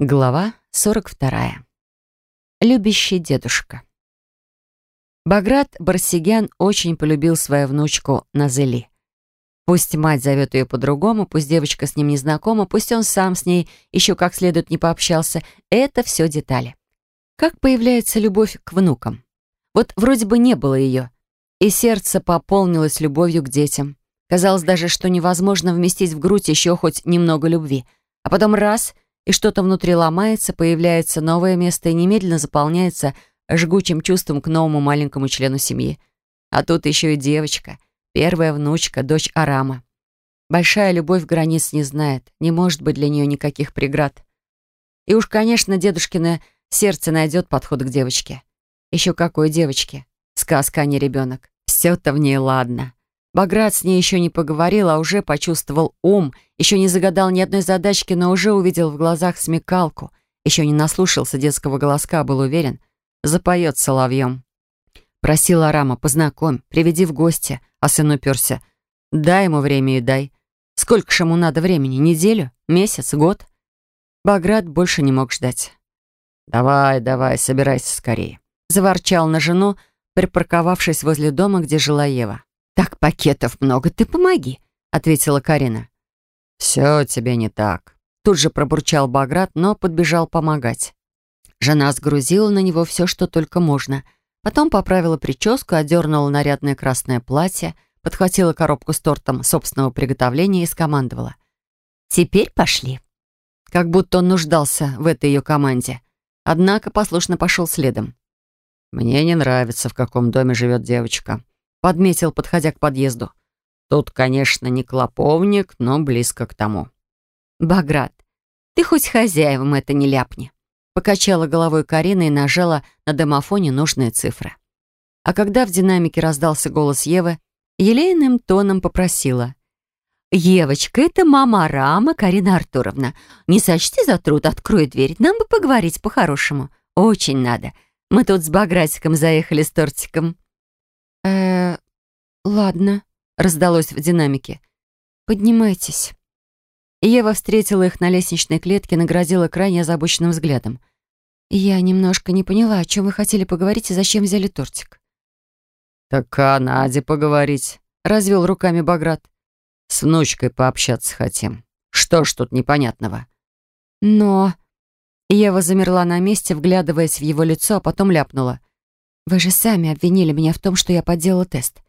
Глава 42. Любящий дедушка. Баграт Барсигян очень полюбил свою внучку Назели. Пусть мать зовет ее по-другому, пусть девочка с ним не знакома, пусть он сам с ней еще как следует не пообщался, это все детали. Как появляется любовь к внукам? Вот вроде бы не было ее, и сердце пополнилось любовью к детям. Казалось даже, что невозможно вместить в грудь еще хоть немного любви. А потом раз — и что-то внутри ломается, появляется новое место и немедленно заполняется жгучим чувством к новому маленькому члену семьи. А тут еще и девочка, первая внучка, дочь Арама. Большая любовь границ не знает, не может быть для нее никаких преград. И уж, конечно, дедушкино сердце найдет подход к девочке. Еще какой девочке? Сказка, а не ребенок. Все-то в ней ладно. Баграт с ней еще не поговорил, а уже почувствовал ум, еще не загадал ни одной задачки, но уже увидел в глазах смекалку, еще не наслушался детского голоска, был уверен, запоет соловьем. Просил Арама, познакомь, приведи в гости, а сын уперся. Дай ему время и дай. Сколько ж ему надо времени? Неделю? Месяц? Год? Баграт больше не мог ждать. «Давай, давай, собирайся скорее», — заворчал на жену, припарковавшись возле дома, где жила Ева. «Так пакетов много, ты помоги», — ответила Карина. «Все тебе не так», — тут же пробурчал Баграт, но подбежал помогать. Жена сгрузила на него все, что только можно. Потом поправила прическу, одернула нарядное красное платье, подхватила коробку с тортом собственного приготовления и скомандовала. «Теперь пошли». Как будто он нуждался в этой ее команде. Однако послушно пошел следом. «Мне не нравится, в каком доме живет девочка», подметил, подходя к подъезду. Тут, конечно, не клоповник, но близко к тому. «Баграт, ты хоть хозяевам это не ляпни», покачала головой Карина и нажала на домофоне нужные цифры. А когда в динамике раздался голос Евы, елейным тоном попросила. «Евочка, это мама Рама, Карина Артуровна. Не сочти за труд, открой дверь. Нам бы поговорить по-хорошему. Очень надо. Мы тут с Багратиком заехали с тортиком» э ладно», — раздалось в динамике. «Поднимайтесь». Ева встретила их на лестничной клетке, наградила крайне озабоченным взглядом. «Я немножко не поняла, о чем вы хотели поговорить и зачем взяли тортик». «Так о Наде поговорить», — развел руками Баграт. «С внучкой пообщаться хотим. Что ж тут непонятного?» «Но...» Ева замерла на месте, вглядываясь в его лицо, а потом ляпнула. Вы же сами обвинили меня в том, что я подделала тест.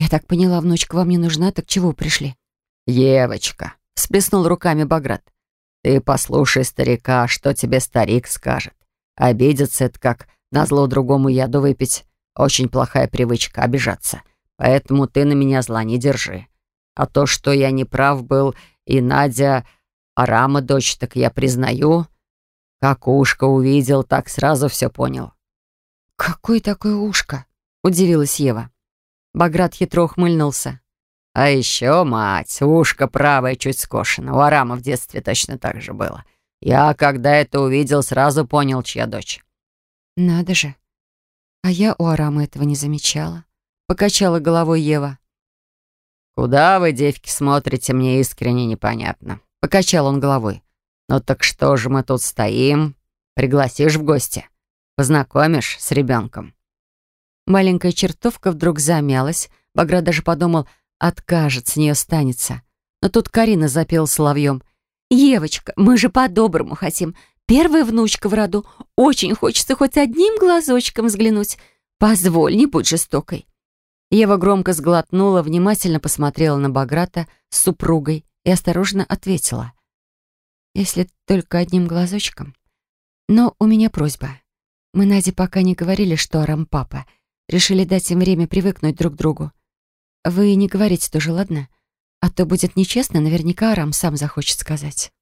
Я так поняла, внучка вам не нужна, так чего вы пришли? Евочка, всплеснул руками Баграт. Ты послушай старика, что тебе старик скажет. Обидеться — это как назло другому яду выпить. Очень плохая привычка — обижаться. Поэтому ты на меня зла не держи. А то, что я не прав был, и Надя, Арама дочь, так я признаю. Как ушко увидел, так сразу все понял. «Какое такое ушко?» — удивилась Ева. Баграт хитро ухмыльнулся. «А еще, мать, ушко правое чуть скошено. У Арама в детстве точно так же было. Я, когда это увидел, сразу понял, чья дочь». «Надо же. А я у Арама этого не замечала», — покачала головой Ева. «Куда вы, девки, смотрите, мне искренне непонятно», — покачал он головой. «Ну так что же мы тут стоим? Пригласишь в гости?» Познакомишь с ребенком?» Маленькая чертовка вдруг замялась. Багра даже подумал, откажет, с нее станется. Но тут Карина запела соловьем. «Евочка, мы же по-доброму хотим. Первая внучка в роду. Очень хочется хоть одним глазочком взглянуть. Позволь, не будь жестокой». Ева громко сглотнула, внимательно посмотрела на Баграта с супругой и осторожно ответила. «Если только одним глазочком. Но у меня просьба. Мы Наде пока не говорили, что Арам папа. Решили дать им время привыкнуть друг к другу. Вы не говорите тоже, ладно? А то будет нечестно, наверняка Арам сам захочет сказать.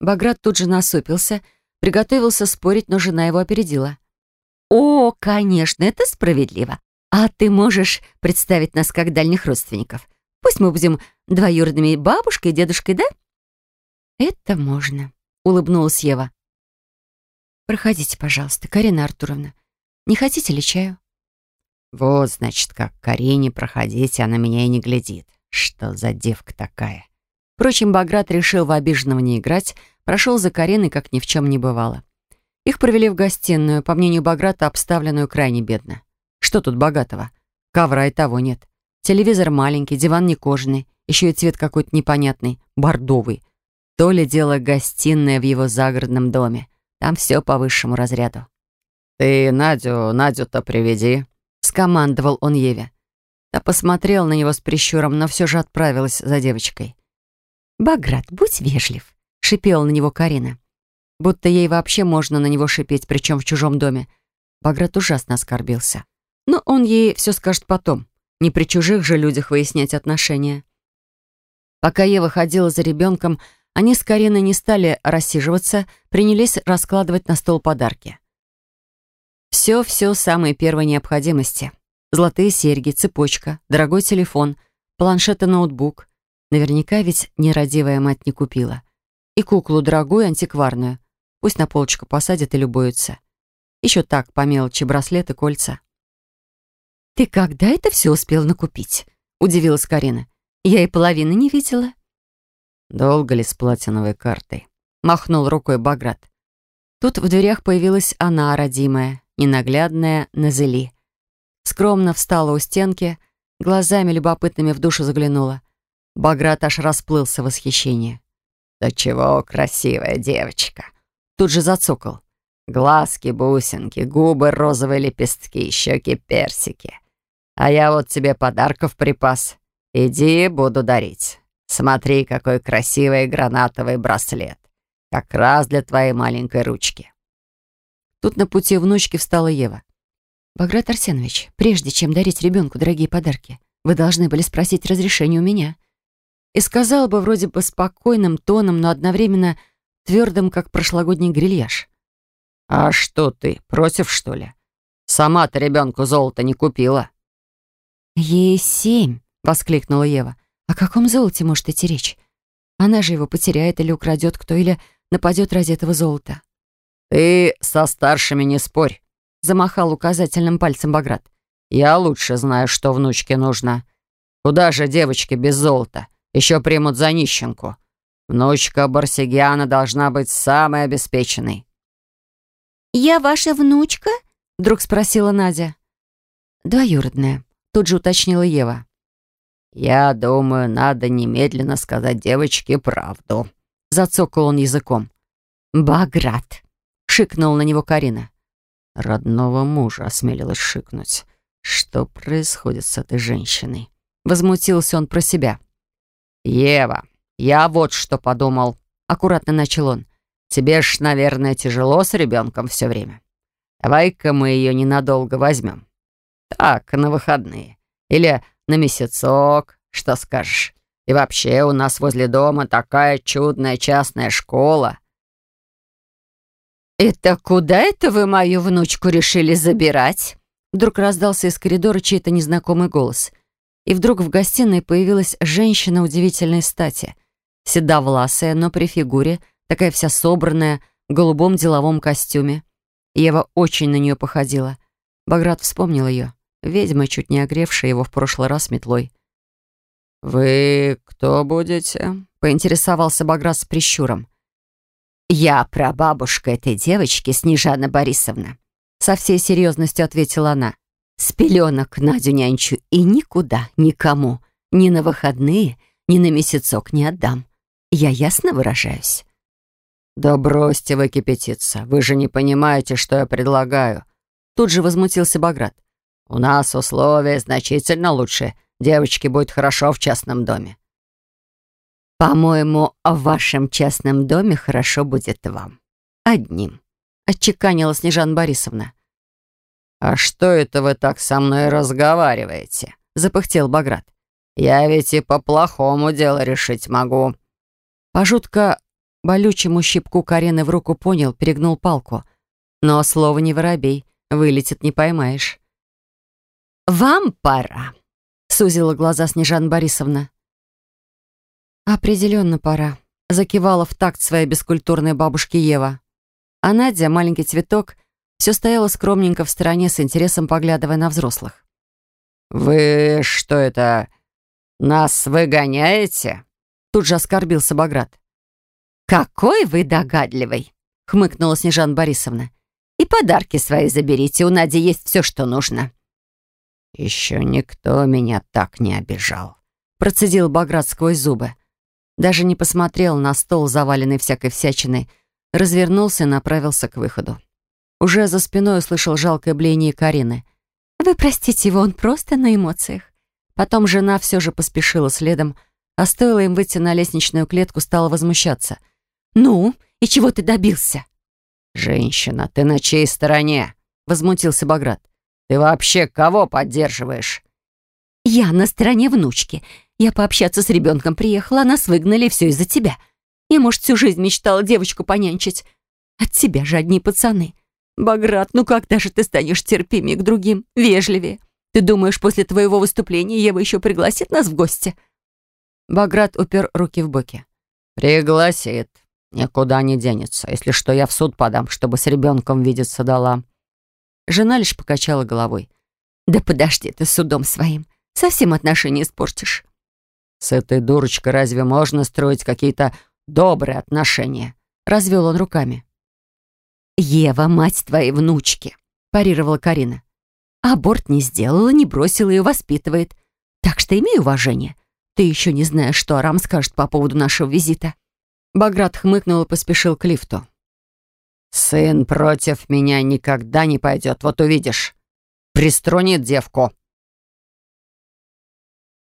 Баграт тут же насупился, приготовился спорить, но жена его опередила. «О, конечно, это справедливо. А ты можешь представить нас как дальних родственников? Пусть мы будем двоюродными бабушкой и дедушкой, да?» «Это можно», — улыбнулась Ева. Проходите, пожалуйста, Карина Артуровна. Не хотите ли чаю? Вот, значит, как Карине проходите, она меня и не глядит. Что за девка такая? Впрочем, Баграт решил в обиженного не играть, прошел за Кариной, как ни в чем не бывало. Их провели в гостиную, по мнению Баграта, обставленную крайне бедно. Что тут богатого? Ковра и того нет. Телевизор маленький, диван не кожаный, еще и цвет какой-то непонятный, бордовый. То ли дело гостиная в его загородном доме. Там все по высшему разряду. «Ты Надю, Надю-то приведи», — скомандовал он Еве. Та посмотрела на него с прищуром, но все же отправилась за девочкой. «Баграт, будь вежлив», — шипела на него Карина. Будто ей вообще можно на него шипеть, причем в чужом доме. Баграт ужасно оскорбился. Но он ей все скажет потом. Не при чужих же людях выяснять отношения. Пока Ева ходила за ребенком, они с Кариной не стали рассиживаться, принялись раскладывать на стол подарки. Все-все самые первой необходимости. Золотые серьги, цепочка, дорогой телефон, планшет и ноутбук. Наверняка ведь нерадивая мать не купила. И куклу дорогую, антикварную. Пусть на полочку посадят и любуются. Еще так, по мелочи, браслеты, кольца. «Ты когда это все успел накупить?» — удивилась Карина. «Я и половины не видела». «Долго ли с платиновой картой?» — махнул рукой Баграт. Тут в дверях появилась она, родимая, ненаглядная Назели. Скромно встала у стенки, глазами любопытными в душу заглянула. Баграт аж расплылся в восхищении. «Да чего красивая девочка!» Тут же зацокал. «Глазки, бусинки, губы, розовые лепестки, щеки, персики. А я вот тебе подарков припас. Иди, буду дарить. Смотри, какой красивый гранатовый браслет. Как раз для твоей маленькой ручки». Тут на пути внучки встала Ева. «Баграт Арсенович, прежде чем дарить ребенку дорогие подарки, вы должны были спросить разрешение у меня». И сказала бы вроде бы спокойным тоном, но одновременно твердым, как прошлогодний грильяж. «А что ты, против, что ли? Сама-то ребенку золото не купила». «Ей семь», — воскликнула Ева. «О каком золоте может идти речь? Она же его потеряет или украдет кто, или нападет ради этого золота». «Ты со старшими не спорь замахал указательным пальцем Баграт. «Я лучше знаю, что внучке нужно. Куда же девочки без золота? Еще примут за нищенку. Внучка Барсигиана должна быть самой обеспеченной». «Я ваша внучка?» — вдруг спросила Надя. «Двоюродная», — тут же уточнила Ева. «Я думаю, надо немедленно сказать девочке правду», — зацокал он языком. «Баграт», — шикнул на него Карина. Родного мужа осмелилась шикнуть. Что происходит с этой женщиной? Возмутился он про себя. «Ева, я вот что подумал», — аккуратно начал он. «Тебе ж, наверное, тяжело с ребенком все время. Давай-ка мы ее ненадолго возьмем. Так, на выходные. Или на месяцок, что скажешь. И вообще у нас возле дома такая чудная частная школа. «Это куда это вы мою внучку решили забирать?» Вдруг раздался из коридора чей-то незнакомый голос. И вдруг в гостиной появилась женщина удивительной стати. Седовласая, но при фигуре, такая вся собранная, в голубом деловом костюме. Ева очень на нее походила. Баграт вспомнил ее. Ведьма, чуть не огревшая его в прошлый раз метлой. «Вы кто будете?» — поинтересовался Баграт с прищуром. «Я прабабушка этой девочки, Снежана Борисовна», со всей серьезностью ответила она. «С пеленок Надю нянчу и никуда, никому, ни на выходные, ни на месяцок не отдам. Я ясно выражаюсь?» «Да бросьте вы кипятиться, вы же не понимаете, что я предлагаю». Тут же возмутился Баграт. «У нас условия значительно лучше. Девочке будет хорошо в частном доме. «По-моему, в вашем частном доме хорошо будет вам. Одним», — отчеканила Снежана Борисовна. «А что это вы так со мной разговариваете?» — запыхтел Баграт. «Я ведь и по-плохому дело решить могу». По жутко болючему щипку Карены в руку понял, перегнул палку. Но слово не воробей, вылетит не поймаешь. «Вам пора», — сузила глаза Снежана Борисовна. «Определенно пора», — закивала в такт своей бескультурной бабушки Ева. А Надя, маленький цветок, все стояла скромненько в стороне, с интересом поглядывая на взрослых. «Вы что это, нас выгоняете?» Тут же оскорбился Баграт. «Какой вы догадливый!» — хмыкнула Снежана Борисовна. «И подарки свои заберите, у Нади есть все, что нужно». «Еще никто меня так не обижал», — процедил Баграт сквозь зубы. Даже не посмотрел на стол, заваленный всякой всячиной, развернулся и направился к выходу. Уже за спиной услышал жалкое блеяние Карины. «Вы простите его, он просто на эмоциях». Потом жена все же поспешила следом, а стоило им выйти на лестничную клетку, стала возмущаться. «Ну, и чего ты добился?» «Женщина, ты на чьей стороне?» — возмутился Баграт. «Ты вообще кого поддерживаешь?» «Я на стороне внучки. Я пообщаться с ребенком приехала, нас выгнали, все из-за тебя. Я, может, всю жизнь мечтала девочку понянчить. От тебя же одни пацаны. Баграт, ну когда же ты станешь терпимее к другим, вежливее? Ты думаешь, после твоего выступления Ева еще пригласит нас в гости?» Баграт упер руки в боки. «Пригласит. Никуда не денется. Если что, я в суд подам, чтобы с ребенком видеться дала». Жена лишь покачала головой. «Да подожди ты судом своим. Совсем отношения испортишь». «С этой дурочкой разве можно строить какие-то добрые отношения?» Развел он руками. «Ева, мать твоей внучки», — парировала Карина. «Аборт не сделала, не бросила ее, воспитывает. Так что имей уважение. Ты еще не знаешь, что Арам скажет по поводу нашего визита». Баграт хмыкнул и поспешил к лифту. «Сын против меня никогда не пойдет, вот увидишь. Приструнит девку».